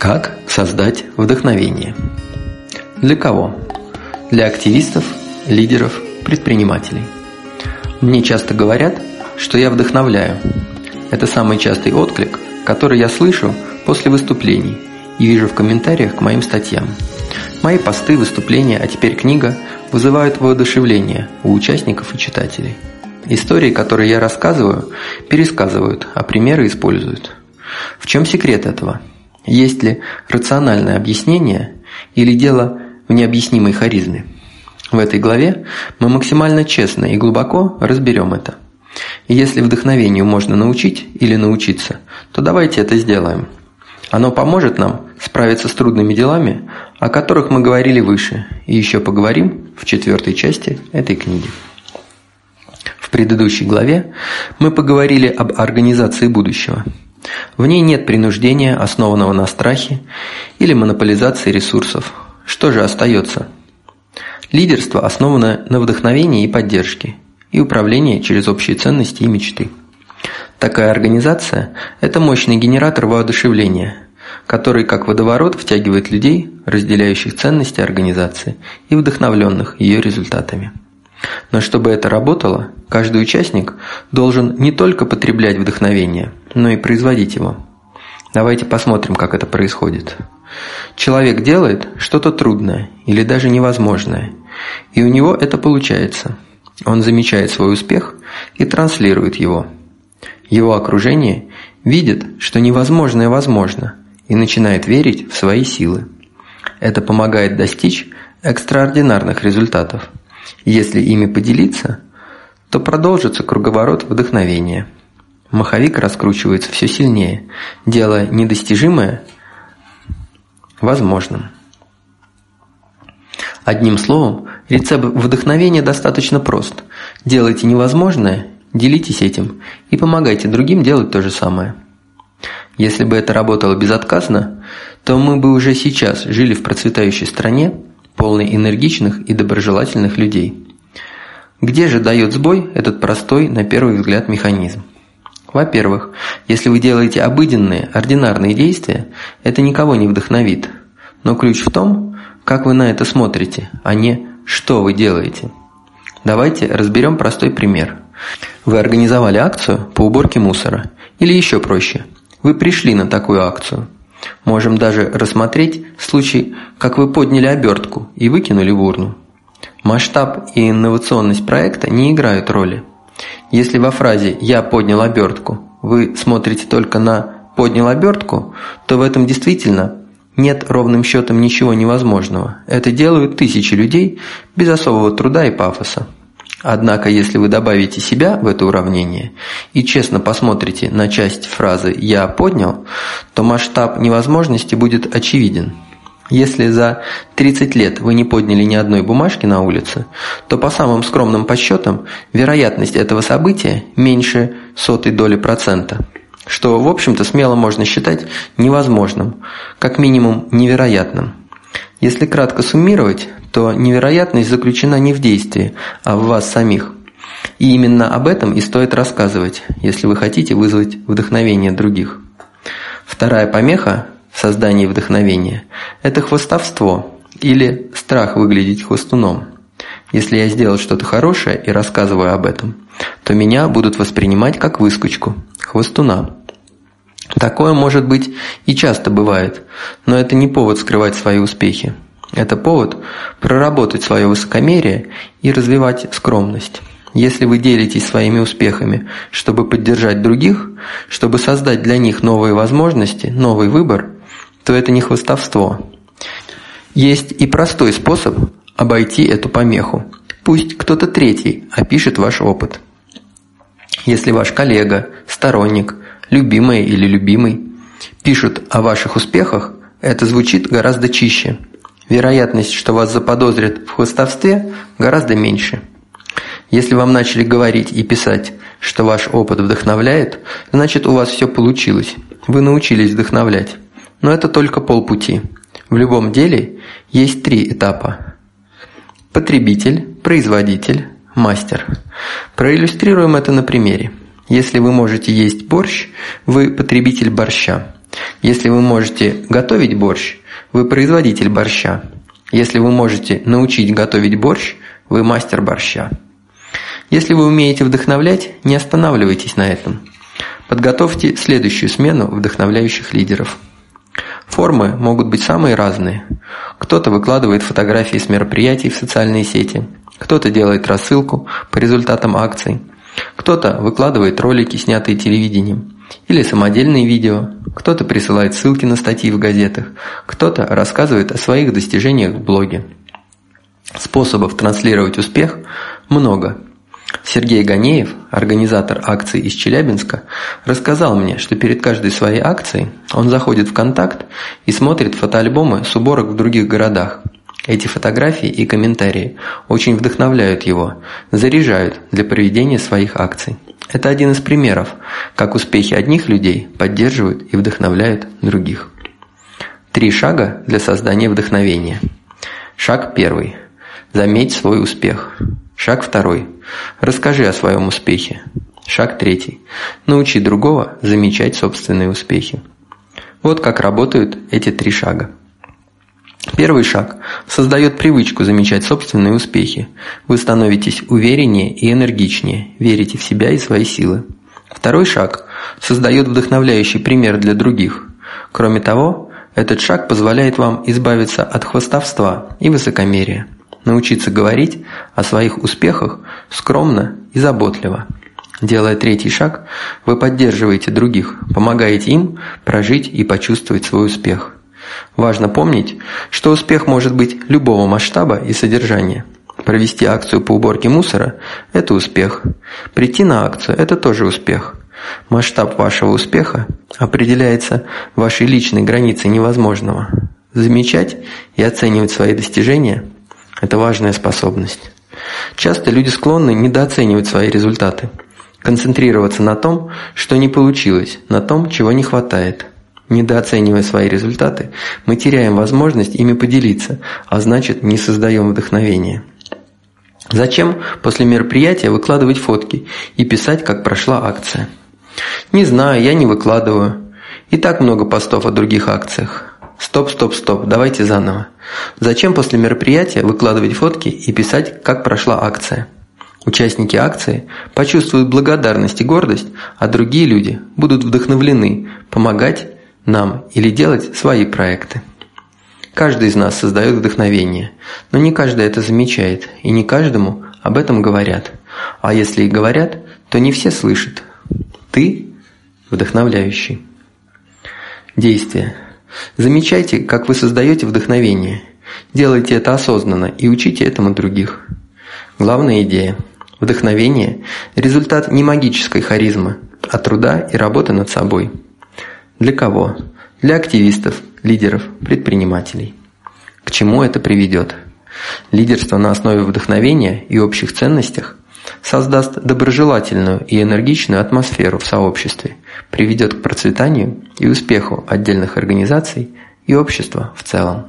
Как создать вдохновение? Для кого? Для активистов, лидеров, предпринимателей. Мне часто говорят, что я вдохновляю. Это самый частый отклик, который я слышу после выступлений и вижу в комментариях к моим статьям. Мои посты, выступления, а теперь книга вызывают воодушевление у участников и читателей. Истории, которые я рассказываю, пересказывают, а примеры используют. В чем секрет этого? Есть ли рациональное объяснение или дело в необъяснимой харизме? В этой главе мы максимально честно и глубоко разберем это. Если вдохновению можно научить или научиться, то давайте это сделаем. Оно поможет нам справиться с трудными делами, о которых мы говорили выше, и еще поговорим в четвертой части этой книги. В предыдущей главе мы поговорили об организации будущего – в ней нет принуждения, основанного на страхе или монополизации ресурсов. Что же остается? Лидерство основано на вдохновении и поддержке, и управлении через общие ценности и мечты. Такая организация – это мощный генератор воодушевления, который, как водоворот, втягивает людей, разделяющих ценности организации и вдохновленных ее результатами. Но чтобы это работало, каждый участник должен не только потреблять вдохновение, но и производить его. Давайте посмотрим, как это происходит. Человек делает что-то трудное или даже невозможное, и у него это получается. Он замечает свой успех и транслирует его. Его окружение видит, что невозможное возможно, и начинает верить в свои силы. Это помогает достичь экстраординарных результатов – если ими поделиться, то продолжится круговорот вдохновения. Маховик раскручивается все сильнее, делая недостижимое возможным. Одним словом, рецепт вдохновения достаточно прост. Делайте невозможное, делитесь этим и помогайте другим делать то же самое. Если бы это работало безотказно, то мы бы уже сейчас жили в процветающей стране, полный энергичных и доброжелательных людей. Где же дает сбой этот простой, на первый взгляд, механизм? Во-первых, если вы делаете обыденные, ординарные действия, это никого не вдохновит. Но ключ в том, как вы на это смотрите, а не что вы делаете. Давайте разберем простой пример. Вы организовали акцию по уборке мусора. Или еще проще, вы пришли на такую акцию – Можем даже рассмотреть случай, как вы подняли обертку и выкинули в урну. Масштаб и инновационность проекта не играют роли. Если во фразе «я поднял обертку» вы смотрите только на «поднял обертку», то в этом действительно нет ровным счетом ничего невозможного. Это делают тысячи людей без особого труда и пафоса. Однако, если вы добавите себя в это уравнение и честно посмотрите на часть фразы «я поднял», то масштаб невозможности будет очевиден. Если за 30 лет вы не подняли ни одной бумажки на улице, то по самым скромным подсчетам вероятность этого события меньше сотой доли процента, что в общем-то смело можно считать невозможным, как минимум невероятным. Если кратко суммировать, то невероятность заключена не в действии, а в вас самих. И именно об этом и стоит рассказывать, если вы хотите вызвать вдохновение других. Вторая помеха создании вдохновения – это хвостовство или страх выглядеть хвостуном. Если я сделал что-то хорошее и рассказываю об этом, то меня будут воспринимать как выскочку, хвостуна. Такое может быть и часто бывает, но это не повод скрывать свои успехи. Это повод проработать свое высокомерие и развивать скромность. Если вы делитесь своими успехами, чтобы поддержать других, чтобы создать для них новые возможности, новый выбор, то это не хвостовство. Есть и простой способ обойти эту помеху. Пусть кто-то третий опишет ваш опыт. Если ваш коллега, сторонник, любимая или любимый пишут о ваших успехах, это звучит гораздо чище – вероятность, что вас заподозрят в хвостовстве, гораздо меньше. Если вам начали говорить и писать, что ваш опыт вдохновляет, значит у вас все получилось, вы научились вдохновлять. Но это только полпути. В любом деле есть три этапа. Потребитель, производитель, мастер. Проиллюстрируем это на примере. Если вы можете есть борщ, вы потребитель борща. Если вы можете готовить борщ, вы производитель борща. Если вы можете научить готовить борщ, вы мастер борща. Если вы умеете вдохновлять, не останавливайтесь на этом. Подготовьте следующую смену вдохновляющих лидеров. Формы могут быть самые разные. Кто-то выкладывает фотографии с мероприятий в социальные сети, кто-то делает рассылку по результатам акций, кто-то выкладывает ролики, снятые телевидением, или самодельные видео, кто-то присылает ссылки на статьи в газетах, кто-то рассказывает о своих достижениях в блоге. Способов транслировать успех много – Сергей Ганеев, организатор акции из Челябинска, рассказал мне, что перед каждой своей акцией он заходит в контакт и смотрит фотоальбомы с уборок в других городах. Эти фотографии и комментарии очень вдохновляют его, заряжают для проведения своих акций. Это один из примеров, как успехи одних людей поддерживают и вдохновляют других. Три шага для создания вдохновения. Шаг первый. Заметь свой успех. Шаг второй. Расскажи о своем успехе. Шаг третий. Научи другого замечать собственные успехи. Вот как работают эти три шага. Первый шаг создает привычку замечать собственные успехи. Вы становитесь увереннее и энергичнее, верите в себя и свои силы. Второй шаг создает вдохновляющий пример для других. Кроме того, этот шаг позволяет вам избавиться от хвостовства и высокомерия научиться говорить о своих успехах скромно и заботливо. Делая третий шаг, вы поддерживаете других, помогаете им прожить и почувствовать свой успех. Важно помнить, что успех может быть любого масштаба и содержания. Провести акцию по уборке мусора – это успех. Прийти на акцию – это тоже успех. Масштаб вашего успеха определяется вашей личной границей невозможного. Замечать и оценивать свои достижения – это важная способность. Часто люди склонны недооценивать свои результаты, концентрироваться на том, что не получилось, на том, чего не хватает. Недооценивая свои результаты, мы теряем возможность ими поделиться, а значит не создаем вдохновения. Зачем после мероприятия выкладывать фотки и писать, как прошла акция? Не знаю, я не выкладываю. И так много постов о других акциях. Стоп, стоп, стоп, давайте заново. Зачем после мероприятия выкладывать фотки и писать, как прошла акция? Участники акции почувствуют благодарность и гордость, а другие люди будут вдохновлены помогать нам или делать свои проекты. Каждый из нас создает вдохновение, но не каждый это замечает, и не каждому об этом говорят. А если и говорят, то не все слышат. Ты вдохновляющий. Действие. Замечайте, как вы создаете вдохновение. Делайте это осознанно и учите этому других. Главная идея. Вдохновение – результат не магической харизмы, а труда и работы над собой. Для кого? Для активистов, лидеров, предпринимателей. К чему это приведет? Лидерство на основе вдохновения и общих ценностях создаст доброжелательную и энергичную атмосферу в сообществе, приведет к процветанию и успеху отдельных организаций и общества в целом.